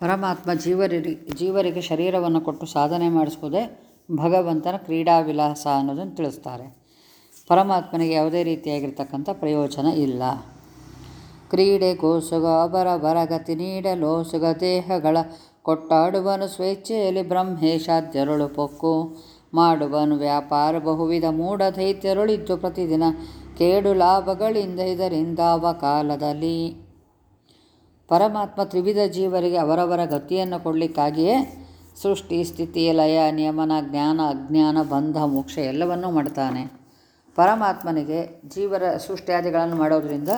ಪರಮಾತ್ಮ ಜೀವರಿ ಜೀವರಿಗೆ ಶರೀರವನ್ನು ಕೊಟ್ಟು ಸಾಧನೆ ಮಾಡಿಸುವುದೇ ಭಗವಂತನ ಕ್ರೀಡಾ ವಿಲಾಸ ಅನ್ನೋದನ್ನು ತಿಳಿಸ್ತಾರೆ. ಪರಮಾತ್ಮನಿಗೆ ಯಾವುದೇ ರೀತಿಯಾಗಿರ್ತಕ್ಕಂಥ ಪ್ರಯೋಜನ ಇಲ್ಲ. ಕ್ರೀಡೆ, ಕೋಸುಗ ಅಬರ ಬರಗತಿ ನೀಡಲೋಸುಗ ದೇಹಗಳ ಕೊಟ್ಟಾಡುವನು ಸ್ವೇಚ್ಛೆಯಲ್ಲಿ ಬ್ರಹ್ಮೇಶಾದ್ಯರುಳು ಪೊಕ್ಕು. ಮಾಡುವನು ವ್ಯಾಪಾರ ಬಹುವಿಧ ಮೂಢ ದೈತ್ಯರುಳಿದ್ದು ಪ್ರತಿದಿನ ಕೇಡು ಲಾಭಗಳಿಂದ ಇದರಿಂದಾವ ಕಾಲದಲ್ಲಿ ಪರಮಾತ್ಮ ತ್ರಿವಿಧ ಜೀವರಿಗೆ ಅವರವರ ಗತಿಯನ್ನು ಕೊಡಲಿಕ್ಕಾಗಿಯೇ ಸೃಷ್ಟಿ, ಸ್ಥಿತಿ, ಲಯ, ನಿಯಮನ, ಜ್ಞಾನ, ಅಜ್ಞಾನ, ಬಂಧ, ಮೋಕ್ಷ ಎಲ್ಲವನ್ನೂ ಮಾಡ್ತಾನೆ. ಪರಮಾತ್ಮನಿಗೆ ಜೀವರ ಸೃಷ್ಟಿಯಾದಿಗಳನ್ನು ಮಾಡೋದರಿಂದ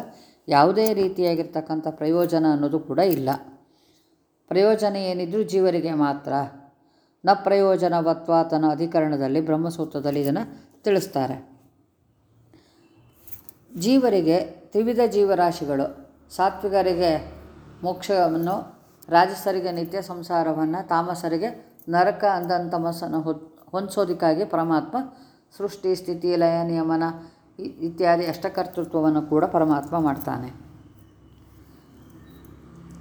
ಯಾವುದೇ ರೀತಿಯಾಗಿರ್ತಕ್ಕಂಥ ಪ್ರಯೋಜನ ಅನ್ನೋದು ಕೂಡ ಇಲ್ಲ. ಪ್ರಯೋಜನ ಏನಿದ್ರೂ ಜೀವರಿಗೆ ಮಾತ್ರ. ನ ಪ್ರಯೋಜನವತ್ವಾತನ ಅಧಿಕರಣದಲ್ಲಿ ಬ್ರಹ್ಮಸೂತ್ರದಲ್ಲಿ ಇದನ್ನು ತಿಳಿಸ್ತಾರೆ. ಜೀವರಿಗೆ ತ್ರಿವಿಧ ಜೀವರಾಶಿಗಳು, ಸಾತ್ವಿಕರಿಗೆ ಮೋಕ್ಷವನ್ನು ರಾಜಸರಿಗೆ ನಿತ್ಯ ಸಂಸಾರವನ್ನು ತಾಮಸರಿಗೆ ನರಕ ಅಂಧಂತಮಸನ್ನು ಹೊಂದಿಸೋದಕ್ಕಾಗಿ ಪರಮಾತ್ಮ ಸೃಷ್ಟಿ, ಸ್ಥಿತಿ, ಲಯ, ನಿಯಮನ ಇತ್ಯಾದಿ ಅಷ್ಟಕರ್ತೃತ್ವವನ್ನು ಕೂಡ ಪರಮಾತ್ಮ ಮಾಡ್ತಾನೆ.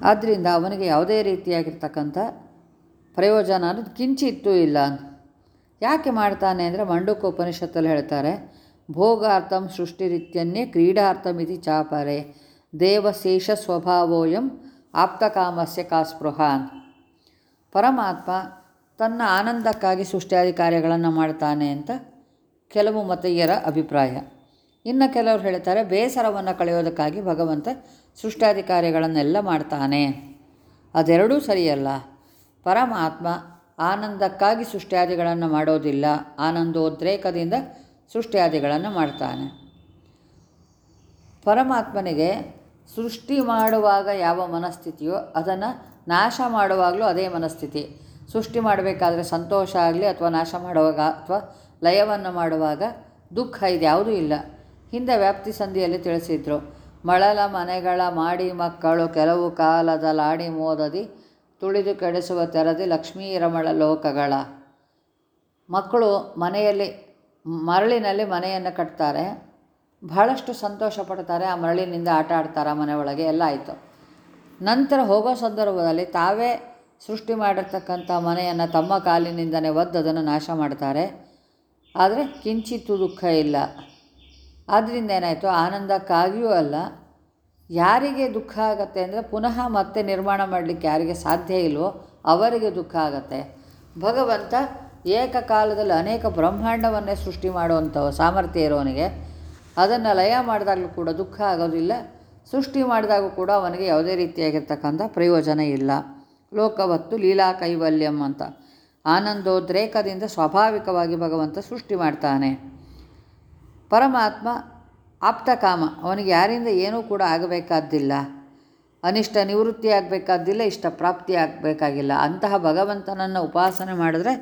ಆದ್ದರಿಂದ ಅವನಿಗೆ ಯಾವುದೇ ರೀತಿಯಾಗಿರ್ತಕ್ಕಂಥ ಪ್ರಯೋಜನ ಅನ್ನೋದು ಕಿಂಚಿತ್ತೂ ಇಲ್ಲ. ಯಾಕೆ ಮಾಡ್ತಾನೆ ಅಂದರೆ ಮಂಡುಕ ಉಪನಿಷತ್ತಲ್ಲಿ ಹೇಳ್ತಾರೆ, ಭೋಗಾರ್ಥಂ ಸೃಷ್ಟಿರಿತ್ಯನ್ನೇ ಕ್ರೀಡಾರ್ಥಮಿತಿ ಚಾಪರೆ, ದೇವಶೇಷ ಸ್ವಭಾವೋಯಂ ಆಪ್ತಕಾಮಸ್ಯ ಕಾಸ್ಪೃಹಾನ್ ಪರಮಾತ್ಮ ತನ್ನ ಆನಂದಕ್ಕಾಗಿ ಸೃಷ್ಟಿಯಾದಿ ಕಾರ್ಯಗಳನ್ನು ಮಾಡ್ತಾನೆ ಅಂತ ಕೆಲವು ಮತೀಯರ ಅಭಿಪ್ರಾಯ. ಇನ್ನು ಕೆಲವರು ಹೇಳ್ತಾರೆ, ಬೇಸರವನ್ನು ಕಳೆಯೋದಕ್ಕಾಗಿ ಭಗವಂತ ಸೃಷ್ಟಾದಿ ಕಾರ್ಯಗಳನ್ನೆಲ್ಲ ಮಾಡ್ತಾನೆ. ಅದೆರಡೂ ಸರಿಯಲ್ಲ. ಪರಮಾತ್ಮ ಆನಂದಕ್ಕಾಗಿ ಸೃಷ್ಟಿಯಾದಿಗಳನ್ನು ಮಾಡೋದಿಲ್ಲ. ಆನಂದೋದ್ರೇಕದಿಂದ ಸೃಷ್ಟಿಯಾದಿಗಳನ್ನು ಮಾಡ್ತಾನೆ. ಪರಮಾತ್ಮನಿಗೆ ಸೃಷ್ಟಿ ಮಾಡುವಾಗ ಯಾವ ಮನಸ್ಥಿತಿಯೋ ಅದನ್ನು ನಾಶ ಮಾಡುವಾಗಲೂ ಅದೇ ಮನಸ್ಥಿತಿ. ಸೃಷ್ಟಿ ಮಾಡಬೇಕಾದ್ರೆ ಸಂತೋಷ ಆಗಲಿ ಅಥವಾ ನಾಶ ಮಾಡುವಾಗ ಅಥವಾ ಲಯವನ್ನು ಮಾಡುವಾಗ ದುಃಖ ಇದ್ಯಾವುದೂ ಇಲ್ಲ. ಹಿಂದೆ ವ್ಯಾಪ್ತಿ ಸಂಧಿಯಲ್ಲಿ ತಿಳಿಸಿದ್ರು, ಮಳಲ ಮನೆಗಳ ಮಾಡಿ ಮಕ್ಕಳು ಕೆಲವು ಕಾಲದ ಲಾಡಿ ಮೋದದಿ, ತುಳಿದು ಕೆಡಿಸುವ ತೆರದಿ ಲಕ್ಷ್ಮೀ ರಮಳ ಲೋಕಗಳ. ಮಕ್ಕಳು ಮನೆಯಲ್ಲಿ, ಮರಳಿನಲ್ಲಿ ಮನೆಯನ್ನು ಕಟ್ತಾರೆ. ಬಹಳಷ್ಟು ಸಂತೋಷ ಪಡ್ತಾರೆ, ಆ ಮರಳಿನಿಂದ ಆಟ ಆಡ್ತಾರೆ ಮನೆ ಒಳಗೆ, ಎಲ್ಲ ಆಯಿತು. ನಂತರ ಹೋಗೋ ಸಂದರ್ಭದಲ್ಲಿ ತಾವೇ ಸೃಷ್ಟಿ ಮಾಡಿರ್ತಕ್ಕಂಥ ಮನೆಯನ್ನು ತಮ್ಮ ಕಾಲಿನಿಂದನೇ ಒದ್ದು ಅದನ್ನು ನಾಶ ಮಾಡ್ತಾರೆ. ಆದರೆ ಕಿಂಚಿತ್ತು ದುಃಖ ಇಲ್ಲ. ಆದ್ದರಿಂದ ಏನಾಯಿತು? ಆನಂದಕ್ಕಾಗಿಯೂ ಅಲ್ಲ, ಯಾರಿಗೆ ದುಃಖ ಆಗತ್ತೆ ಅಂದರೆ ಪುನಃ ಮತ್ತೆ ನಿರ್ಮಾಣ ಮಾಡಲಿಕ್ಕೆ ಯಾರಿಗೆ ಸಾಧ್ಯ ಇಲ್ವೋ ಅವರಿಗೆ ದುಃಖ ಆಗತ್ತೆ. ಭಗವಂತ ಏಕಕಾಲದಲ್ಲಿ ಅನೇಕ ಬ್ರಹ್ಮಾಂಡವನ್ನೇ ಸೃಷ್ಟಿ ಮಾಡುವಂಥವು ಸಾಮರ್ಥ್ಯ ಇರೋನಿಗೆ ಅದನ್ನು ಲಯ ಮಾಡಿದಾಗಲೂ ಕೂಡ ದುಃಖ ಆಗೋದಿಲ್ಲ. ಸೃಷ್ಟಿ ಮಾಡಿದಾಗೂ ಕೂಡ ಅವನಿಗೆ ಯಾವುದೇ ರೀತಿಯಾಗಿರ್ತಕ್ಕಂಥ ಪ್ರಯೋಜನ ಇಲ್ಲ. ಲೋಕವತ್ತು ಲೀಲಾ ಕೈವಲ್ಯಂ ಅಂತ. ಆನಂದೋದ್ರೇಕದಿಂದ ಸ್ವಾಭಾವಿಕವಾಗಿ ಭಗವಂತ ಸೃಷ್ಟಿ ಮಾಡ್ತಾನೆ. ಪರಮಾತ್ಮ ಆಪ್ತಕಾಮ ಅವನಿಗೆ ಯಾರಿಂದ ಏನೂ ಕೂಡ ಆಗಬೇಕಾದ್ದಿಲ್ಲ. ಅನಿಷ್ಟ ನಿವೃತ್ತಿ ಆಗಬೇಕಾದ್ದಿಲ್ಲ, ಇಷ್ಟ ಪ್ರಾಪ್ತಿ ಆಗಬೇಕಾಗಿಲ್ಲ. ಅಂತಹ ಭಗವಂತನನ್ನು ಉಪಾಸನೆ ಮಾಡಿದ್ರೆ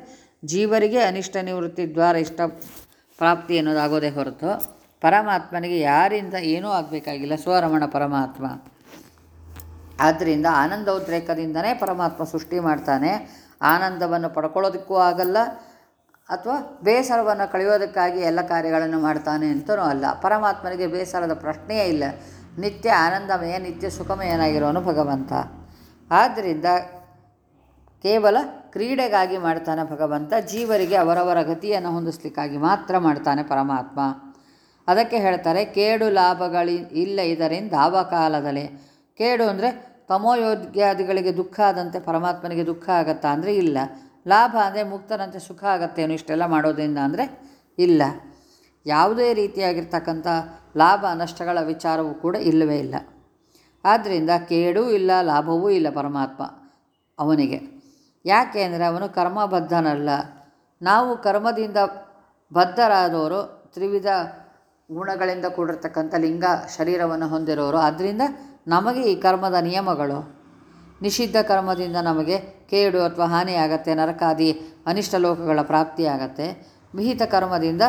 ಜೀವರಿಗೆ ಅನಿಷ್ಟ ನಿವೃತ್ತಿ ದ್ವಾರ ಇಷ್ಟ ಪ್ರಾಪ್ತಿ ಅನ್ನೋದಾಗೋದೇ ಹೊರತು ಪರಮಾತ್ಮನಿಗೆ ಯಾರಿಂದ ಏನೂ ಆಗಬೇಕಾಗಿಲ್ಲ. ಸ್ವರಮಣ ಪರಮಾತ್ಮ. ಆದ್ದರಿಂದ ಆನಂದೋದ್ರೇಕದಿಂದನೇ ಪರಮಾತ್ಮ ಸೃಷ್ಟಿ ಮಾಡ್ತಾನೆ. ಆನಂದವನ್ನು ಪಡ್ಕೊಳ್ಳೋದಕ್ಕೂ ಆಗಲ್ಲ. ಅಥವಾ ಬೇಸರವನ್ನು ಕಳೆಯೋದಕ್ಕಾಗಿ ಎಲ್ಲ ಕಾರ್ಯಗಳನ್ನು ಮಾಡ್ತಾನೆ ಅಂತಲೂ ಅಲ್ಲ. ಪರಮಾತ್ಮನಿಗೆ ಬೇಸರದ ಪ್ರಶ್ನೆಯೇ ಇಲ್ಲ. ನಿತ್ಯ ಆನಂದಮಯ, ನಿತ್ಯ ಸುಖಮಯನಾಗಿರೋನು ಭಗವಂತ. ಆದ್ದರಿಂದ ಕೇವಲ ಕ್ರೀಡೆಗಾಗಿ ಮಾಡ್ತಾನೆ ಭಗವಂತ. ಜೀವರಿಗೆ ಅವರವರ ಗತಿಯನ್ನು ಹೊಂದಿಸ್ಲಿಕ್ಕಾಗಿ ಮಾತ್ರ ಮಾಡ್ತಾನೆ ಪರಮಾತ್ಮ. ಅದಕ್ಕೆ ಹೇಳ್ತಾರೆ, ಕೇಡು ಲಾಭಗಳಿ ಇಲ್ಲ ಇದರಿಂದ ಆವಕಾಲದಲ್ಲಿ ಕೇಡು ಅಂದರೆ ತಮೋಯೋಗ್ಯಾದಿಗಳಿಗೆ ದುಃಖ ಆದಂತೆ ಪರಮಾತ್ಮನಿಗೆ ದುಃಖ ಆಗತ್ತಾ ಅಂದರೆ ಇಲ್ಲ. ಲಾಭ ಅಂದರೆ ಮುಕ್ತನಂತೆ ಸುಖ ಆಗತ್ತೇನು ಇಷ್ಟೆಲ್ಲ ಮಾಡೋದರಿಂದ ಅಂದರೆ ಇಲ್ಲ. ಯಾವುದೇ ರೀತಿಯಾಗಿರ್ತಕ್ಕಂಥ ಲಾಭ ನಷ್ಟಗಳ ವಿಚಾರವೂ ಕೂಡ ಇಲ್ಲವೇ ಇಲ್ಲ. ಆದ್ದರಿಂದ ಕೇಡೂ ಇಲ್ಲ, ಲಾಭವೂ ಇಲ್ಲ ಪರಮಾತ್ಮ ಅವನಿಗೆ. ಯಾಕೆ ಅಂದರೆ ಅವನು ಕರ್ಮಬದ್ಧನಲ್ಲ. ನಾವು ಕರ್ಮದಿಂದ ಬದ್ಧರಾದವರು ತ್ರಿವಿಧ ಗುಣಗಳಿಂದ ಕೂಡಿರ್ತಕ್ಕಂಥ ಲಿಂಗ ಶರೀರವನ್ನು ಹೊಂದಿರೋರು. ಆದ್ದರಿಂದ ನಮಗೆ ಈ ಕರ್ಮದ ನಿಯಮಗಳು, ನಿಷಿದ್ಧ ಕರ್ಮದಿಂದ ನಮಗೆ ಕೇಡು ಅಥವಾ ಹಾನಿಯಾಗತ್ತೆ, ನರಕಾದಿ ಅನಿಷ್ಟ ಲೋಕಗಳ ಪ್ರಾಪ್ತಿಯಾಗತ್ತೆ, ವಿಹಿತ ಕರ್ಮದಿಂದ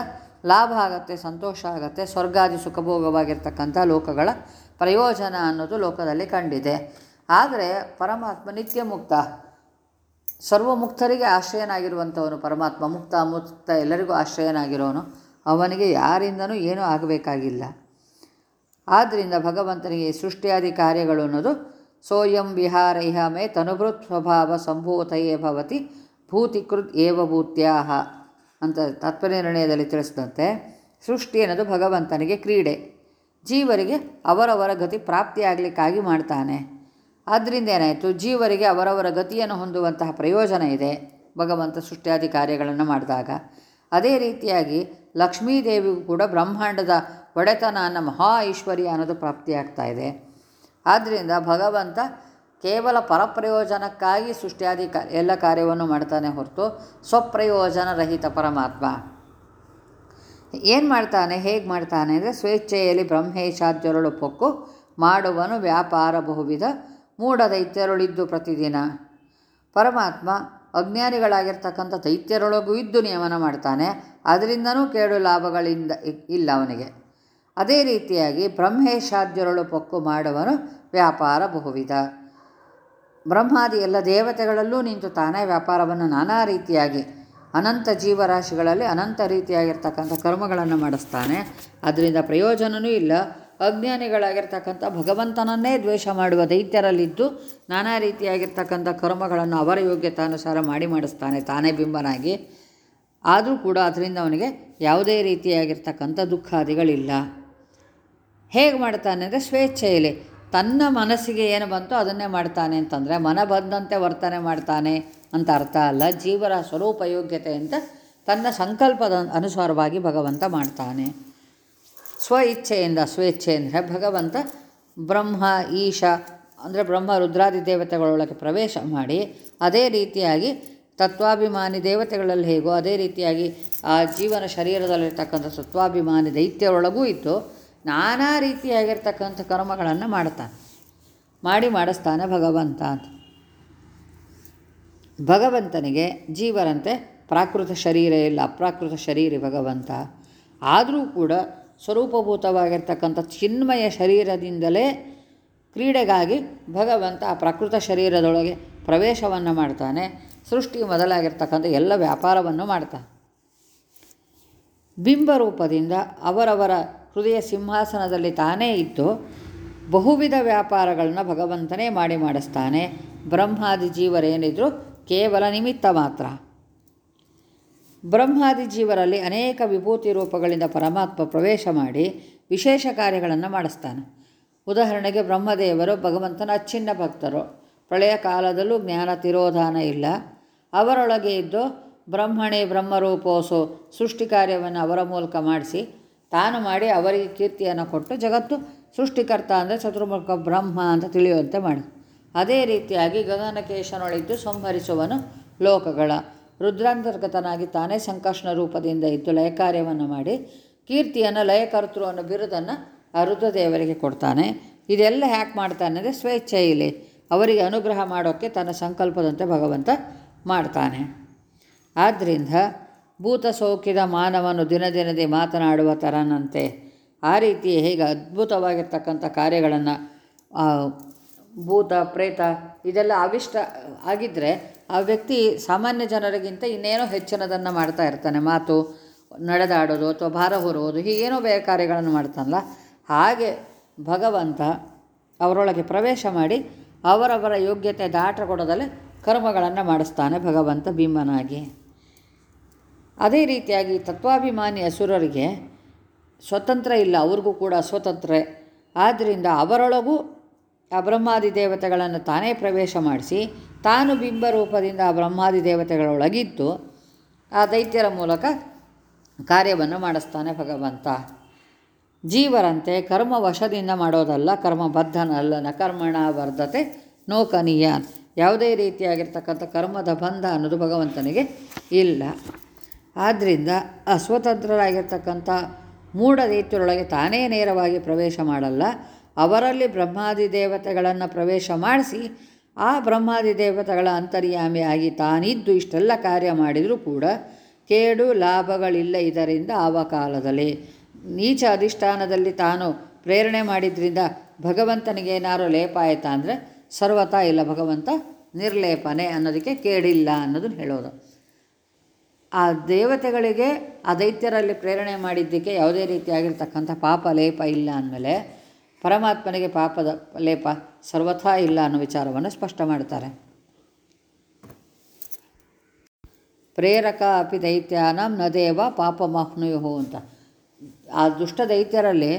ಲಾಭ ಆಗತ್ತೆ, ಸಂತೋಷ ಆಗತ್ತೆ, ಸ್ವರ್ಗಾದಿ ಸುಖಭೋಗವಾಗಿರ್ತಕ್ಕಂಥ ಲೋಕಗಳ ಪ್ರಯೋಜನ ಅನ್ನೋದು ಲೋಕದಲ್ಲಿ ಕಂಡಿದೆ. ಆದರೆ ಪರಮಾತ್ಮ ನಿತ್ಯ ಮುಕ್ತ, ಸರ್ವಮುಕ್ತರಿಗೆ ಆಶ್ರಯನಾಗಿರುವಂಥವನು ಪರಮಾತ್ಮ ಮುಕ್ತ ಮುಕ್ತ, ಎಲ್ಲರಿಗೂ ಆಶ್ರಯನಾಗಿರೋನು. ಅವನಿಗೆ ಯಾರಿಂದನೂ ಏನೂ ಆಗಬೇಕಾಗಿಲ್ಲ. ಆದ್ದರಿಂದ ಭಗವಂತನಿಗೆ ಸೃಷ್ಟಿಯಾದಿ ಕಾರ್ಯಗಳು ಅನ್ನೋದು ಸೋಯಂ ವಿಹಾರ ಇಹ ಮೇ ತನುಭೃತ್ ಸ್ವಭಾವ ಸಂಭೂತಯೇ ಭವತಿ ಭೂತಿಕೃತ್ ಏವಭೂತ್ಯಾಹ ಅಂತ ತತ್ವನಿರ್ಣಯದಲ್ಲಿ ತಿಳಿಸಿದಂತೆ ಸೃಷ್ಟಿ ಅನ್ನೋದು ಭಗವಂತನಿಗೆ ಕ್ರೀಡೆ. ಜೀವರಿಗೆ ಅವರವರ ಗತಿ ಪ್ರಾಪ್ತಿಯಾಗಲಿಕ್ಕಾಗಿ ಮಾಡ್ತಾನೆ. ಆದ್ದರಿಂದ ಏನಾಯಿತು? ಜೀವರಿಗೆ ಅವರವರ ಗತಿಯನ್ನು ಹೊಂದುವಂತಹ ಪ್ರಯೋಜನ ಇದೆ. ಭಗವಂತ ಸೃಷ್ಟಿಯಾದಿ ಕಾರ್ಯಗಳನ್ನು ಮಾಡಿದಾಗ. ಅದೇ ರೀತಿಯಾಗಿ ಲಕ್ಷ್ಮೀದೇವಿಗೂ ಕೂಡ ಬ್ರಹ್ಮಾಂಡದ ಒಡೆತನ ಅನ್ನೋ ಮಹಾ ಐಶ್ವರ್ಯ ಅನ್ನೋದು ಪ್ರಾಪ್ತಿಯಾಗ್ತಾ ಇದೆ. ಆದ್ದರಿಂದ ಭಗವಂತ ಕೇವಲ ಪರಪ್ರಯೋಜನಕ್ಕಾಗಿ ಸೃಷ್ಟಿಯಾದಿ ಕ, ಎಲ್ಲ ಕಾರ್ಯವನ್ನು ಮಾಡ್ತಾನೆ ಹೊರತು ಸ್ವಪ್ರಯೋಜನ ರಹಿತ ಪರಮಾತ್ಮ. ಏನು ಮಾಡ್ತಾನೆ, ಹೇಗೆ ಮಾಡ್ತಾನೆ ಅಂದರೆ ಸ್ವೇಚ್ಛೆಯಲ್ಲಿ ಬ್ರಹ್ಮೇಶಾದ್ಯರುಳು ಪೊಕ್ಕು ಮಾಡುವನು ವ್ಯಾಪಾರ ಬಹುವಿಧ, ಮೂಡದೈತ್ಯರುಳಿದ್ದು ಪ್ರತಿದಿನ. ಪರಮಾತ್ಮ ಅಜ್ಞಾನಿಗಳಾಗಿರ್ತಕ್ಕಂಥ ದೈತ್ಯರೊಳಗೂ ಇದ್ದು ನಿಯಮನ ಮಾಡ್ತಾನೆ. ಅದರಿಂದನೂ ಕೇಡು ಲಾಭಗಳಿಂದ ಇಲ್ಲ ಅವನಿಗೆ. ಅದೇ ರೀತಿಯಾಗಿ ಬ್ರಹ್ಮೇಶಾದ್ಯರೊಳು ಪೊಕ್ಕು ಮಾಡುವನು ವ್ಯಾಪಾರ ಬಹುವಿಧ. ಬ್ರಹ್ಮಾದಿ ಎಲ್ಲ ದೇವತೆಗಳಲ್ಲೂ ನಿಂತು ತಾನೇ ವ್ಯಾಪಾರವನ್ನು ನಾನಾ ರೀತಿಯಾಗಿ ಅನಂತ ಜೀವರಾಶಿಗಳಲ್ಲಿ ಅನಂತ ರೀತಿಯಾಗಿರ್ತಕ್ಕಂಥ ಕರ್ಮಗಳನ್ನು ಮಾಡಿಸ್ತಾನೆ. ಅದರಿಂದ ಪ್ರಯೋಜನವೂ ಇಲ್ಲ. ಅಜ್ಞಾನಿಗಳಾಗಿರ್ತಕ್ಕಂಥ ಭಗವಂತನನ್ನೇ ದ್ವೇಷ ಮಾಡುವ ದೈತ್ಯರಲ್ಲಿದ್ದು ನಾನಾ ರೀತಿಯಾಗಿರ್ತಕ್ಕಂಥ ಕರ್ಮಗಳನ್ನು ಅವರ ಯೋಗ್ಯತಾನುಸಾರ ಮಾಡಿ ಮಾಡಿಸ್ತಾನೆ. ತಾನೇ ಬಿಂಬನಾಗಿ. ಆದರೂ ಕೂಡ ಅದರಿಂದ ಅವನಿಗೆ ಯಾವುದೇ ರೀತಿಯಾಗಿರ್ತಕ್ಕಂಥ ದುಃಖಾದಿಗಳಿಲ್ಲ. ಹೇಗೆ ಮಾಡ್ತಾನೆ ಅಂದರೆ ಸ್ವೇಚ್ಛೆಯಲ್ಲಿ ತನ್ನ ಮನಸ್ಸಿಗೆ ಏನು ಬಂತೋ ಅದನ್ನೇ ಮಾಡ್ತಾನೆ ಅಂತಂದರೆ ಮನ ಬಂದಂತೆ ವರ್ತನೆ ಮಾಡ್ತಾನೆ ಅಂತ ಅರ್ಥ ಅಲ್ಲ. ಜೀವರ ಸ್ವರೂಪ ಯೋಗ್ಯತೆ ಅಂತ ತನ್ನ ಸಂಕಲ್ಪದ ಅನುಸಾರವಾಗಿ ಭಗವಂತ ಮಾಡ್ತಾನೆ. ಸ್ವ ಇಚ್ಛೆಯಿಂದ ಸ್ವೇಚ್ಛೆ ಅಂದರೆ ಭಗವಂತ, ಬ್ರಹ್ಮ, ಈಶ, ಅಂದರೆ ಬ್ರಹ್ಮ ರುದ್ರಾದಿ ದೇವತೆಗಳೊಳಗೆ ಪ್ರವೇಶ ಮಾಡಿ ಅದೇ ರೀತಿಯಾಗಿ ತತ್ವಾಭಿಮಾನಿ ದೇವತೆಗಳಲ್ಲಿ ಹೇಗೋ ಅದೇ ರೀತಿಯಾಗಿ ಆ ಜೀವನ ಶರೀರದಲ್ಲಿರ್ತಕ್ಕಂಥ ತತ್ವಾಭಿಮಾನಿ ದೈತ್ಯರೊಳಗೂ ಇದ್ದು ನಾನಾ ರೀತಿಯಾಗಿರ್ತಕ್ಕಂಥ ಕರ್ಮಗಳನ್ನು ಮಾಡ್ತಾನೆ ಮಾಡಿ ಮಾಡಿಸ್ತಾನೆ ಭಗವಂತ ಅಂತ. ಭಗವಂತನಿಗೆ ಜೀವರಂತೆ ಪ್ರಾಕೃತ ಶರೀರ ಇಲ್ಲ, ಅಪ್ರಾಕೃತ ಶರೀರಿ ಭಗವಂತ. ಆದರೂ ಕೂಡ ಸ್ವರೂಪಭೂತವಾಗಿರ್ತಕ್ಕಂಥ ಚಿನ್ಮಯ ಶರೀರದಿಂದಲೇ ಕ್ರೀಡೆಗಾಗಿ ಭಗವಂತ ಆ ಪ್ರಕೃತ ಶರೀರದೊಳಗೆ ಪ್ರವೇಶವನ್ನು ಮಾಡ್ತಾನೆ. ಸೃಷ್ಟಿ ಮೊದಲಾಗಿರ್ತಕ್ಕಂಥ ಎಲ್ಲ ವ್ಯಾಪಾರವನ್ನು ಮಾಡ್ತಾನೆ. ಬಿಂಬರೂಪದಿಂದ ಅವರವರ ಹೃದಯ ಸಿಂಹಾಸನದಲ್ಲಿ ತಾನೇ ಇದ್ದು ಬಹುವಿಧ ವ್ಯಾಪಾರಗಳನ್ನ ಭಗವಂತನೇ ಮಾಡಿ ಮಾಡಿಸ್ತಾನೆ. ಬ್ರಹ್ಮಾದಿ ಜೀವರೇನಿದ್ರು ಕೇವಲ ನಿಮಿತ್ತ ಮಾತ್ರ. ಬ್ರಹ್ಮಾದಿ ಜೀವರಲ್ಲಿ ಅನೇಕ ವಿಭೂತಿ ರೂಪಗಳಿಂದ ಪರಮಾತ್ಮ ಪ್ರವೇಶ ಮಾಡಿ ವಿಶೇಷ ಕಾರ್ಯಗಳನ್ನು ಮಾಡಿಸ್ತಾನೆ. ಉದಾಹರಣೆಗೆ ಬ್ರಹ್ಮದೇವರು ಭಗವಂತನ ಅಚ್ಛಿನ್ನ ಭಕ್ತರು. ಪ್ರಳಯ ಕಾಲದಲ್ಲೂ ಜ್ಞಾನ ತಿರೋಧಾನ ಇಲ್ಲ. ಅವರೊಳಗೆ ಇದ್ದು ಬ್ರಹ್ಮಣೇ ಬ್ರಹ್ಮರೂಪೋಸು ಸೃಷ್ಟಿ ಕಾರ್ಯವನ್ನು ಅವರ ಮೂಲಕ ಮಾಡಿಸಿ ತಾನು ಮಾಡಿ ಅವರಿಗೆ ಕೀರ್ತಿಯನ್ನು ಕೊಟ್ಟು ಜಗತ್ತು ಸೃಷ್ಟಿಕರ್ತ ಅಂದರೆ ಚತುರ್ಮುಖ ಬ್ರಹ್ಮ ಅಂತ ತಿಳಿಯುವಂತೆ ಮಾಡಿ. ಅದೇ ರೀತಿಯಾಗಿ ಗಗನಕೇಶನೊಳಿದ್ದು ಸಂಹರಿಸುವನು ಲೋಕಗಳ ರುದ್ರಾಂತರ್ಗತನಾಗಿ ತಾನೇ ಸಂಕರ್ಷಣ ರೂಪದಿಂದ ಇದ್ದು ಲಯ ಕಾರ್ಯವನ್ನು ಮಾಡಿ ಕೀರ್ತಿಯನ್ನು ಲಯಕರ್ತೃ ಅನ್ನೋ ಬಿರುದನ್ನು ಆ ರುದ್ರದೇವರಿಗೆ ಕೊಡ್ತಾನೆ. ಇದೆಲ್ಲ ಹ್ಯಾಕ್ ಮಾಡ್ತಾನೆ ಅಂದರೆ ಸ್ವೇಚ್ಛೆಯಲ್ಲಿ ಅವರಿಗೆ ಅನುಗ್ರಹ ಮಾಡೋಕ್ಕೆ ತನ್ನ ಸಂಕಲ್ಪದಂತೆ ಭಗವಂತ ಮಾಡ್ತಾನೆ. ಆದ್ದರಿಂದ ಭೂತ ಸೌಖ್ಯದ ಮಾನವನು ದಿನ ದಿನದೇ ಮಾತನಾಡುವ ತರನಂತೆ ಆ ರೀತಿ ಹೇಗೆ ಅದ್ಭುತವಾಗಿರ್ತಕ್ಕಂಥ ಕಾರ್ಯಗಳನ್ನು ಭೂತ, ಪ್ರೇತ ಇದೆಲ್ಲ ಅವಿಷ್ಟ ಆಗಿದ್ದರೆ ಆ ವ್ಯಕ್ತಿ ಸಾಮಾನ್ಯ ಜನರಿಗಿಂತ ಇನ್ನೇನೋ ಹೆಚ್ಚಿನದನ್ನು ಮಾಡ್ತಾ ಇರ್ತಾನೆ. ಮಾತು ನಡೆದಾಡೋದು ಅಥವಾ ಭಾರ ಹೊರುವುದು ಹೀಗೇನೋ ಬೇರೆ ಕಾರ್ಯಗಳನ್ನು ಮಾಡ್ತಾನಲ್ಲ. ಹಾಗೆ ಭಗವಂತ ಅವರೊಳಗೆ ಪ್ರವೇಶ ಮಾಡಿ ಅವರವರ ಯೋಗ್ಯತೆ ದಾಟ ಕೊಡೋದಲ್ಲೇ ಕರ್ಮಗಳನ್ನು ಮಾಡಿಸ್ತಾನೆ ಭಗವಂತ ಭೀಮನಾಗಿ. ಅದೇ ರೀತಿಯಾಗಿ ತತ್ವಾಭಿಮಾನಿ ಅಸುರರಿಗೆ ಸ್ವತಂತ್ರ ಇಲ್ಲ, ಅವ್ರಿಗೂ ಕೂಡ ಸ್ವತಂತ್ರ. ಆದ್ದರಿಂದ ಅವರೊಳಗೂ ಬ್ರಹ್ಮಾದಿ ದೇವತೆಗಳನ್ನು ತಾನೇ ಪ್ರವೇಶ ಮಾಡಿಸಿ, ತಾನು ಬಿಂಬ ರೂಪದಿಂದ ಆ ಬ್ರಹ್ಮಾದಿ ದೇವತೆಗಳೊಳಗಿದ್ದು, ಆ ದೈತ್ಯರ ಮೂಲಕ ಕಾರ್ಯವನ್ನು ಮಾಡಿಸ್ತಾನೆ ಭಗವಂತ. ಜೀವರಂತೆ ಕರ್ಮ ವಶದಿಂದ ಮಾಡೋದಲ್ಲ ಕರ್ಮಬದ್ಧನಲ್ಲ ನ ಕರ್ಮಣ ವರ್ಧತೆ ನೋಕನೀಯ. ಯಾವುದೇ ರೀತಿಯಾಗಿರ್ತಕ್ಕಂಥ ಕರ್ಮದ ಬಂಧ ಅನ್ನೋದು ಭಗವಂತನಿಗೆ ಇಲ್ಲ. ಆದ್ದರಿಂದ ಅಸ್ವತಂತ್ರರಾಗಿರ್ತಕ್ಕಂಥ ಮೂಢ ರೀತಿಯೊಳಗೆ ತಾನೇ ನೇರವಾಗಿ ಪ್ರವೇಶ ಮಾಡಲ್ಲ ಅವರಲ್ಲಿ ಬ್ರಹ್ಮಾದಿ ದೇವತೆಗಳನ್ನು ಪ್ರವೇಶ ಮಾಡಿಸಿ, ಆ ಬ್ರಹ್ಮಾದಿ ದೇವತೆಗಳ ಅಂತರ್ಯಾಮಿಯಾಗಿ ತಾನಿದ್ದು ಇಷ್ಟೆಲ್ಲ ಕಾರ್ಯ ಮಾಡಿದರೂ ಕೂಡ ಕೇಡು ಲಾಭಗಳಿಲ್ಲ ಇದರಿಂದ ಆವ ಕಾಲದಲ್ಲಿ. ನೀಚ ಅಧಿಷ್ಠಾನದಲ್ಲಿ ತಾನು ಪ್ರೇರಣೆ ಮಾಡಿದ್ರಿಂದ ಭಗವಂತನಿಗೆ ಏನಾರು ಲೇಪ ಆಯಿತಾ ಅಂದರೆ ಸರ್ವತಾ ಇಲ್ಲ ಭಗವಂತ ನಿರ್ಲೇಪನೆ ಅನ್ನೋದಕ್ಕೆ ಕೇಡಿಲ್ಲ ಅನ್ನೋದನ್ನು ಹೇಳೋದು. ಆ ದೇವತೆಗಳಿಗೆ ಆ ದೈತ್ಯರಲ್ಲಿ ಪ್ರೇರಣೆ ಮಾಡಿದ್ದಕ್ಕೆ ಯಾವುದೇ ರೀತಿಯಾಗಿರ್ತಕ್ಕಂಥ ಪಾಪ ಲೇಪ ಇಲ್ಲ ಅಂದಮೇಲೆ ಪರಮಾತ್ಮನಿಗೆ ಪಾಪದ ಲೇಪ ಸರ್ವಥಾ ಇಲ್ಲ ಅನ್ನೋ ವಿಚಾರವನ್ನು ಸ್ಪಷ್ಟ ಮಾಡ್ತಾರೆ. ಪ್ರೇರಕ ಅಪಿ ದೈತ್ಯಾನಂ ನ ದೇವ ಪಾಪಮಹ್ನುಯು ಅಂತ. ಆ ದುಷ್ಟ ದೈತ್ಯರಲ್ಲಿ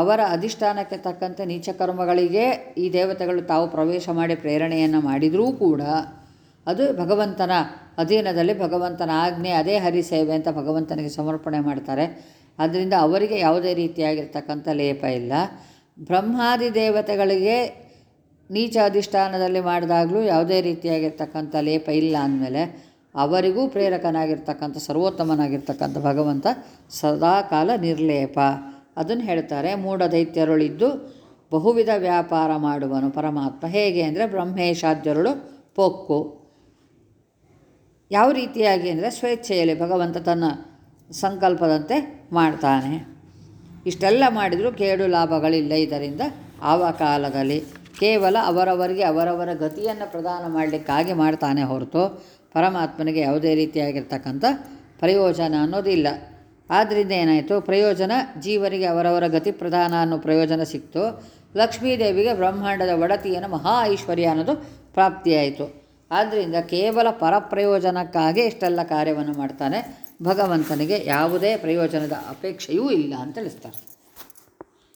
ಅವರ ಅಧಿಷ್ಠಾನಕ್ಕೆ ತಕ್ಕಂತೆ ನೀಚ ಕರ್ಮಗಳಿಗೆ ಈ ದೇವತೆಗಳು ತಾವು ಪ್ರವೇಶ ಮಾಡಿ ಪ್ರೇರಣೆಯನ್ನು ಮಾಡಿದರೂ ಕೂಡ ಅದು ಭಗವಂತನ ಅಧೀನದಲ್ಲಿ ಭಗವಂತನ ಆಜ್ಞೆ, ಅದೇ ಹರಿ ಸೇವೆ ಅಂತ ಭಗವಂತನಿಗೆ ಸಮರ್ಪಣೆ ಮಾಡ್ತಾರೆ. ಆದ್ದರಿಂದ ಅವರಿಗೆ ಯಾವುದೇ ರೀತಿಯಾಗಿರ್ತಕ್ಕಂಥ ಲೇಪ ಇಲ್ಲ. ಬ್ರಹ್ಮಾದಿ ದೇವತೆಗಳಿಗೆ ನೀಚ ಅಧಿಷ್ಠಾನದಲ್ಲಿ ಮಾಡಿದಾಗಲೂ ಯಾವುದೇ ರೀತಿಯಾಗಿರ್ತಕ್ಕಂಥ ಲೇಪ ಇಲ್ಲ ಅಂದಮೇಲೆ ಅವರಿಗೂ ಪ್ರೇರಕನಾಗಿರ್ತಕ್ಕಂಥ, ಸರ್ವೋತ್ತಮನಾಗಿರ್ತಕ್ಕಂಥ ಭಗವಂತ ಸದಾಕಾಲ ನಿರ್ಲೇಪ. ಅದನ್ನು ಹೇಳ್ತಾರೆ ಮೂಢ ದೈತ್ಯರುಳಿದ್ದು ಬಹುವಿಧ ವ್ಯಾಪಾರ ಮಾಡುವನು ಪರಮಾತ್ಮ. ಹೇಗೆ ಅಂದರೆ ಬ್ರಹ್ಮೇಶಾದ್ಯರುಳು ಪೊಕ್ಕು. ಯಾವ ರೀತಿಯಾಗಿ ಅಂದರೆ ಸ್ವೇಚ್ಛೆಯಲ್ಲಿ ಭಗವಂತ ತನ್ನ ಸಂಕಲ್ಪದಂತೆ ಮಾಡ್ತಾನೆ. ಇಷ್ಟೆಲ್ಲ ಮಾಡಿದರೂ ಕೇಡು ಲಾಭಗಳಿಲ್ಲ ಇದರಿಂದ. ಆವ ಕಾಲದಲ್ಲಿ ಕೇವಲ ಅವರವರಿಗೆ ಅವರವರ ಗತಿಯನ್ನು ಪ್ರದಾನ ಮಾಡಲಿಕ್ಕಾಗಿ ಮಾಡ್ತಾನೆ ಹೊರತು ಪರಮಾತ್ಮನಿಗೆ ಯಾವುದೇ ರೀತಿಯಾಗಿರ್ತಕ್ಕಂಥ ಪ್ರಯೋಜನ ಅನ್ನೋದಿಲ್ಲ. ಆದ್ದರಿಂದ ಏನಾಯಿತು? ಪ್ರಯೋಜನ ಜೀವರಿಗೆ ಅವರವರ ಗತಿ ಪ್ರಧಾನ ಅನ್ನೋ ಪ್ರಯೋಜನ ಸಿಕ್ತು. ಲಕ್ಷ್ಮೀದೇವಿಗೆ ಬ್ರಹ್ಮಾಂಡದ ಒಡತಿಯನ್ನು ಮಹಾ ಐಶ್ವರ್ಯ ಅನ್ನೋದು ಪ್ರಾಪ್ತಿಯಾಯಿತು. ಆದ್ದರಿಂದ ಕೇವಲ ಪರಪ್ರಯೋಜನಕ್ಕಾಗಿ ಇಷ್ಟೆಲ್ಲ ಕಾರ್ಯವನ್ನು ಮಾಡ್ತಾನೆ ಭಗವಂತನಿಗೆ ಯಾವುದೇ ಪ್ರಯೋಜನದ ಅಪೇಕ್ಷೆಯೂ ಇಲ್ಲ ಅಂತ ತಿಳಿಸ್ತಾರೆ.